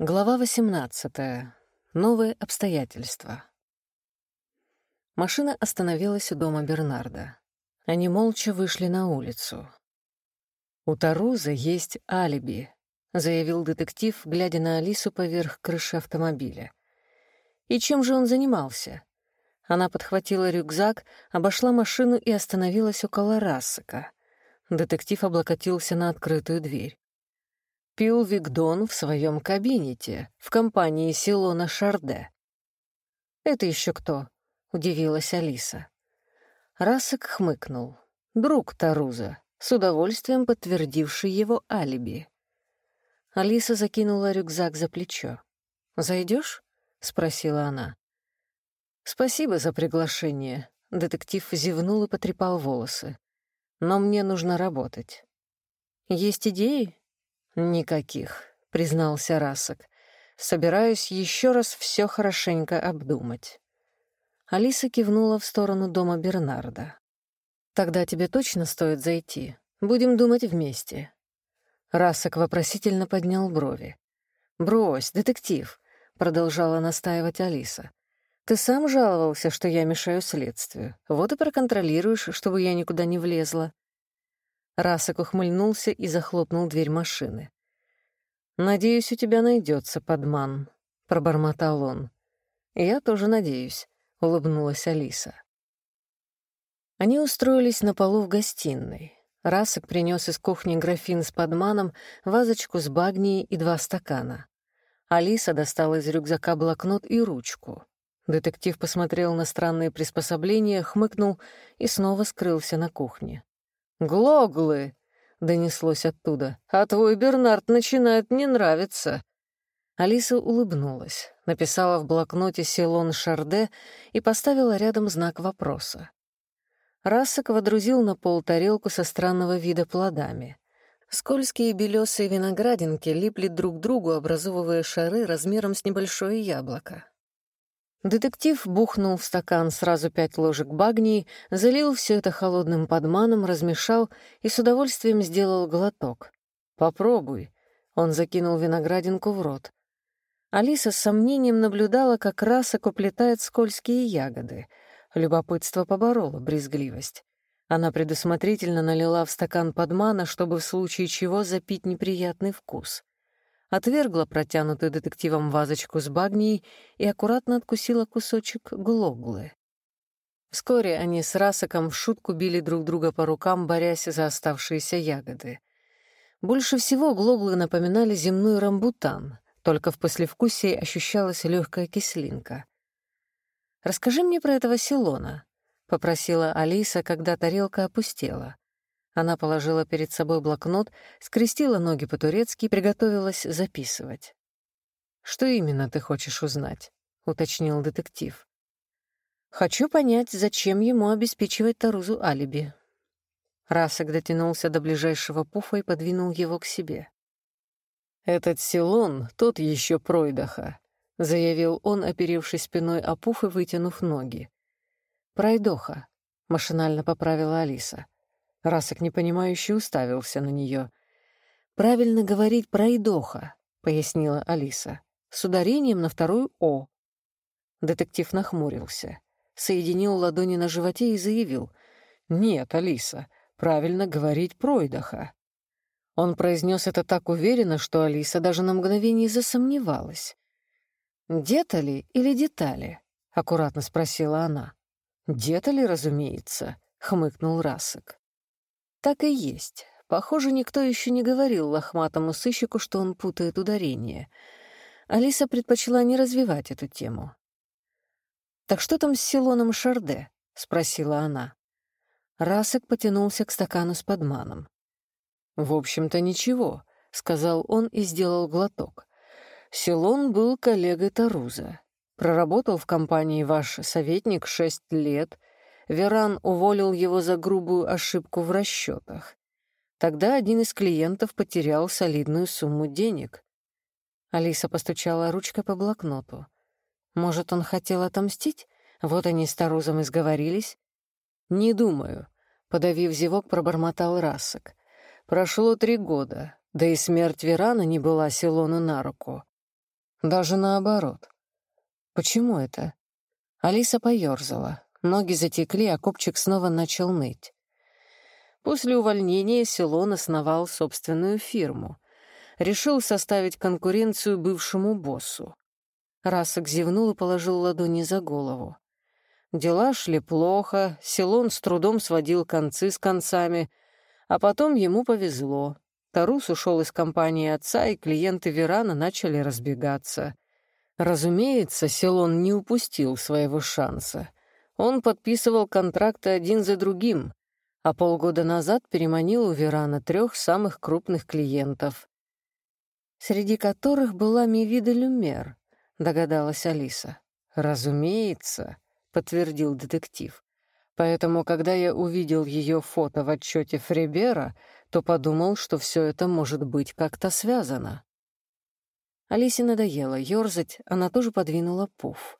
Глава 18. Новые обстоятельства. Машина остановилась у дома Бернарда. Они молча вышли на улицу. «У Таруза есть алиби», — заявил детектив, глядя на Алису поверх крыши автомобиля. «И чем же он занимался?» Она подхватила рюкзак, обошла машину и остановилась около Рассека. Детектив облокотился на открытую дверь пил Вигдон в своем кабинете в компании Силона Шарде. «Это еще кто?» — удивилась Алиса. Расок хмыкнул. Друг Таруза, с удовольствием подтвердивший его алиби. Алиса закинула рюкзак за плечо. Зайдешь? спросила она. «Спасибо за приглашение», — детектив зевнул и потрепал волосы. «Но мне нужно работать». «Есть идеи?» «Никаких», — признался Расок. «Собираюсь еще раз все хорошенько обдумать». Алиса кивнула в сторону дома Бернарда. «Тогда тебе точно стоит зайти. Будем думать вместе». Расок вопросительно поднял брови. «Брось, детектив», — продолжала настаивать Алиса. «Ты сам жаловался, что я мешаю следствию. Вот и проконтролируешь, чтобы я никуда не влезла». Расок ухмыльнулся и захлопнул дверь машины. «Надеюсь, у тебя найдется подман», — пробормотал он. «Я тоже надеюсь», — улыбнулась Алиса. Они устроились на полу в гостиной. Расок принес из кухни графин с подманом, вазочку с багнией и два стакана. Алиса достала из рюкзака блокнот и ручку. Детектив посмотрел на странные приспособления, хмыкнул и снова скрылся на кухне. «Глоглы!» — донеслось оттуда. «А твой Бернард начинает мне нравиться». Алиса улыбнулась, написала в блокноте «Селон Шарде» и поставила рядом знак вопроса. Рассок водрузил на пол тарелку со странного вида плодами. Скользкие белесые виноградинки липли друг к другу, образовывая шары размером с небольшое яблоко. Детектив бухнул в стакан сразу пять ложек багнии, залил все это холодным подманом, размешал и с удовольствием сделал глоток. «Попробуй». Он закинул виноградинку в рот. Алиса с сомнением наблюдала, как Расок уплетает скользкие ягоды. Любопытство побороло брезгливость. Она предусмотрительно налила в стакан подмана, чтобы в случае чего запить неприятный вкус отвергла протянутую детективом вазочку с багнией и аккуратно откусила кусочек глоглы. Вскоре они с Расаком в шутку били друг друга по рукам, борясь за оставшиеся ягоды. Больше всего глоглы напоминали земной рамбутан, только в послевкусии ощущалась легкая кислинка. «Расскажи мне про этого Силона», — попросила Алиса, когда тарелка опустела. Она положила перед собой блокнот, скрестила ноги по-турецки и приготовилась записывать. «Что именно ты хочешь узнать?» — уточнил детектив. «Хочу понять, зачем ему обеспечивать Тарузу алиби». Расок дотянулся до ближайшего пуфа и подвинул его к себе. «Этот Силон, тот еще пройдоха», — заявил он, оперевшись спиной о пуф и вытянув ноги. «Пройдоха», — машинально поправила Алиса. Расок непонимающе уставился на нее. «Правильно говорить «пройдоха», — пояснила Алиса, с ударением на вторую «о». Детектив нахмурился, соединил ладони на животе и заявил. «Нет, Алиса, правильно говорить «пройдоха». Он произнес это так уверенно, что Алиса даже на мгновение засомневалась. «Детали или детали?» — аккуратно спросила она. «Детали, разумеется», — хмыкнул Расок. Так и есть. Похоже, никто еще не говорил лохматому сыщику, что он путает ударение. Алиса предпочла не развивать эту тему. «Так что там с Силоном Шарде?» — спросила она. Расок потянулся к стакану с подманом. «В общем-то, ничего», — сказал он и сделал глоток. «Силон был коллегой Таруза. Проработал в компании ваш советник шесть лет, Веран уволил его за грубую ошибку в расчетах. Тогда один из клиентов потерял солидную сумму денег. Алиса постучала ручкой по блокноту. Может, он хотел отомстить? Вот они с Тарузом и сговорились. «Не думаю», — подавив зевок, пробормотал Расок. «Прошло три года, да и смерть Верана не была Силону на руку. Даже наоборот. Почему это? Алиса поёрзала. Ноги затекли, а копчик снова начал ныть. После увольнения Силон основал собственную фирму. Решил составить конкуренцию бывшему боссу. Расок зевнул и положил ладони за голову. Дела шли плохо, Силон с трудом сводил концы с концами, а потом ему повезло. Тарус ушел из компании отца, и клиенты Верана начали разбегаться. Разумеется, Силон не упустил своего шанса. Он подписывал контракты один за другим, а полгода назад переманил у Верана трех самых крупных клиентов, среди которых была Мивида Люмер, догадалась Алиса. «Разумеется», — подтвердил детектив. «Поэтому, когда я увидел ее фото в отчете Фребера, то подумал, что все это может быть как-то связано». Алисе надоело ерзать, она тоже подвинула пуф.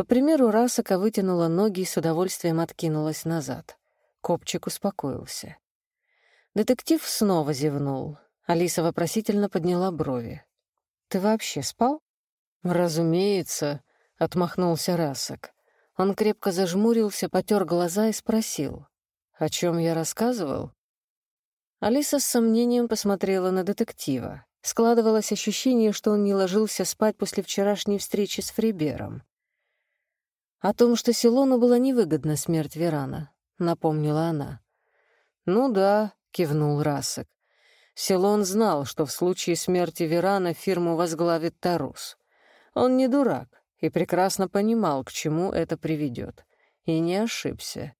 По примеру Расака вытянула ноги и с удовольствием откинулась назад. Копчик успокоился. Детектив снова зевнул. Алиса вопросительно подняла брови. «Ты вообще спал?» «Разумеется», — отмахнулся Расок. Он крепко зажмурился, потер глаза и спросил. «О чем я рассказывал?» Алиса с сомнением посмотрела на детектива. Складывалось ощущение, что он не ложился спать после вчерашней встречи с Фрибером. О том, что Силону была невыгодна смерть Верана, напомнила она. «Ну да», — кивнул Расок. Силон знал, что в случае смерти Верана фирму возглавит Тарус. Он не дурак и прекрасно понимал, к чему это приведет. И не ошибся.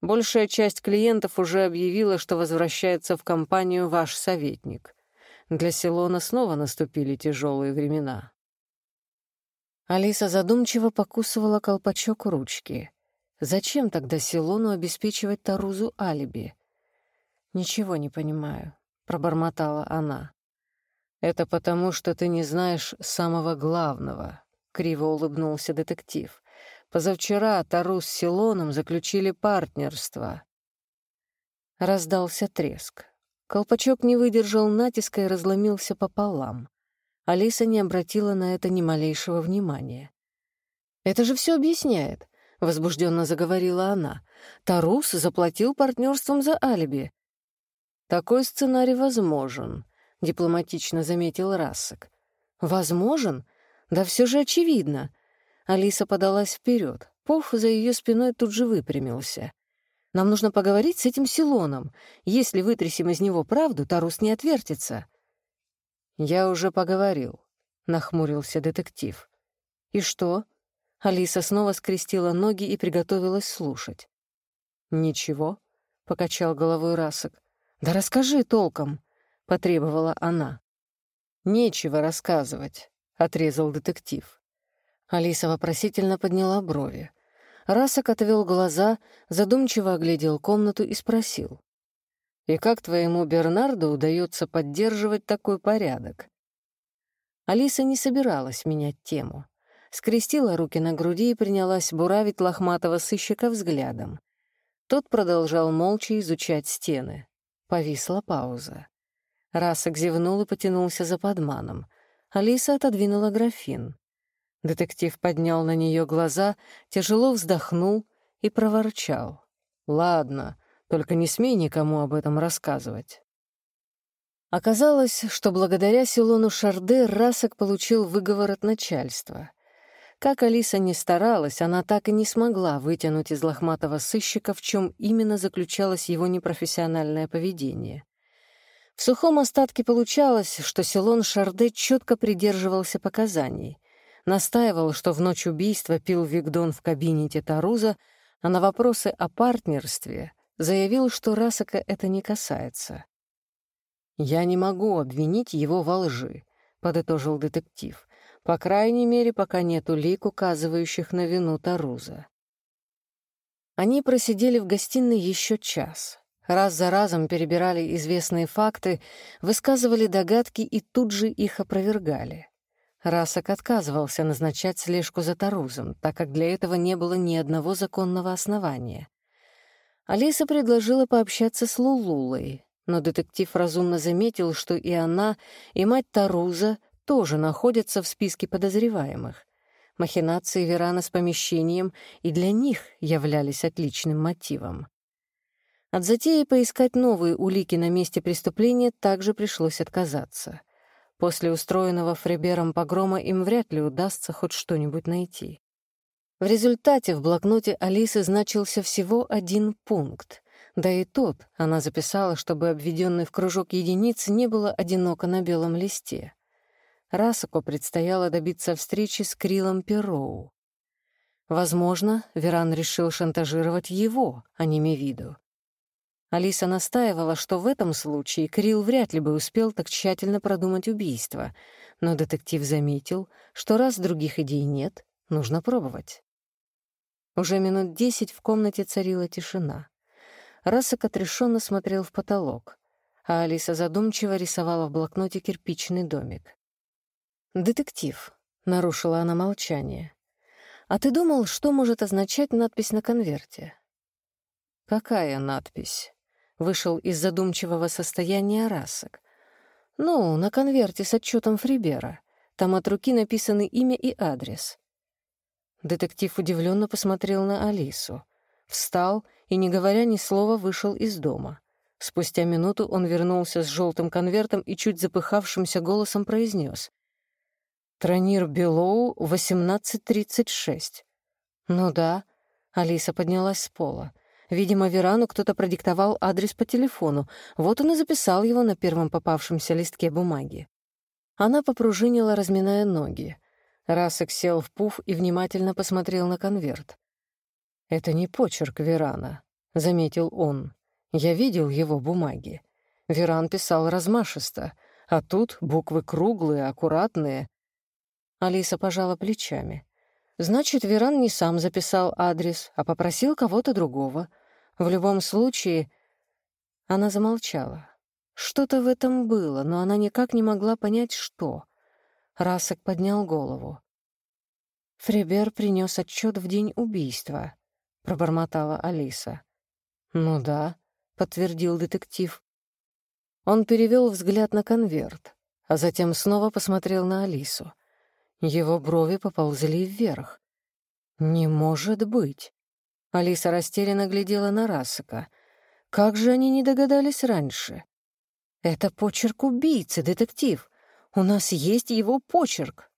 Большая часть клиентов уже объявила, что возвращается в компанию ваш советник. Для Силона снова наступили тяжелые времена. Алиса задумчиво покусывала колпачок ручки. Зачем тогда Силону обеспечивать Тарузу алиби? «Ничего не понимаю», — пробормотала она. «Это потому, что ты не знаешь самого главного», — криво улыбнулся детектив. «Позавчера Тарус с Силоном заключили партнерство». Раздался треск. Колпачок не выдержал натиска и разломился пополам. Алиса не обратила на это ни малейшего внимания. «Это же все объясняет», — возбужденно заговорила она. «Тарус заплатил партнерством за алиби». «Такой сценарий возможен», — дипломатично заметил Рассек. «Возможен? Да все же очевидно». Алиса подалась вперед. Пуф за ее спиной тут же выпрямился. «Нам нужно поговорить с этим Силоном. Если вытрясем из него правду, Тарус не отвертится». «Я уже поговорил», — нахмурился детектив. «И что?» Алиса снова скрестила ноги и приготовилась слушать. «Ничего», — покачал головой Расок. «Да расскажи толком», — потребовала она. «Нечего рассказывать», — отрезал детектив. Алиса вопросительно подняла брови. Расок отвел глаза, задумчиво оглядел комнату и спросил. И как твоему Бернарду удается поддерживать такой порядок?» Алиса не собиралась менять тему. Скрестила руки на груди и принялась буравить лохматого сыщика взглядом. Тот продолжал молча изучать стены. Повисла пауза. Расок зевнул и потянулся за подманом. Алиса отодвинула графин. Детектив поднял на нее глаза, тяжело вздохнул и проворчал. «Ладно, только не смей никому об этом рассказывать». Оказалось, что благодаря Силону Шарде Расок получил выговор от начальства. Как Алиса не старалась, она так и не смогла вытянуть из лохматого сыщика, в чем именно заключалось его непрофессиональное поведение. В сухом остатке получалось, что Силон Шарде четко придерживался показаний. Настаивал, что в ночь убийства пил Вигдон в кабинете Таруза, а на вопросы о партнерстве заявил, что Расака это не касается. «Я не могу обвинить его во лжи», — подытожил детектив. «По крайней мере, пока нет улик, указывающих на вину Таруза». Они просидели в гостиной еще час. Раз за разом перебирали известные факты, высказывали догадки и тут же их опровергали. Расак отказывался назначать слежку за Тарузом, так как для этого не было ни одного законного основания. Алиса предложила пообщаться с Лулулой, но детектив разумно заметил, что и она, и мать Таруза тоже находятся в списке подозреваемых. Махинации Верана с помещением и для них являлись отличным мотивом. От затеи поискать новые улики на месте преступления также пришлось отказаться. После устроенного Фребером погрома им вряд ли удастся хоть что-нибудь найти. В результате в блокноте Алисы значился всего один пункт. Да и тот она записала, чтобы обведенный в кружок единиц не было одиноко на белом листе. Расако предстояло добиться встречи с Крилом Пероу. Возможно, Веран решил шантажировать его, а не Мевиду. Алиса настаивала, что в этом случае Крил вряд ли бы успел так тщательно продумать убийство, но детектив заметил, что раз других идей нет, нужно пробовать. Уже минут десять в комнате царила тишина. Расок отрешенно смотрел в потолок, а Алиса задумчиво рисовала в блокноте кирпичный домик. «Детектив», — нарушила она молчание, — «а ты думал, что может означать надпись на конверте?» «Какая надпись?» — вышел из задумчивого состояния Расок. «Ну, на конверте с отчетом Фрибера. Там от руки написаны имя и адрес. Детектив удивленно посмотрел на Алису. Встал и, не говоря ни слова, вышел из дома. Спустя минуту он вернулся с желтым конвертом и чуть запыхавшимся голосом произнес. «Тронир Белоу, 18.36». «Ну да». Алиса поднялась с пола. Видимо, Верану кто-то продиктовал адрес по телефону. Вот он и записал его на первом попавшемся листке бумаги. Она попружинила, разминая ноги. Расок сел в пуф и внимательно посмотрел на конверт. «Это не почерк Верана», — заметил он. «Я видел его бумаги. Веран писал размашисто, а тут буквы круглые, аккуратные». Алиса пожала плечами. «Значит, Веран не сам записал адрес, а попросил кого-то другого. В любом случае...» Она замолчала. Что-то в этом было, но она никак не могла понять, что — Расок поднял голову. «Фребер принес отчет в день убийства», — пробормотала Алиса. «Ну да», — подтвердил детектив. Он перевел взгляд на конверт, а затем снова посмотрел на Алису. Его брови поползли вверх. «Не может быть!» Алиса растерянно глядела на Расака. «Как же они не догадались раньше?» «Это почерк убийцы, детектив. У нас есть его почерк.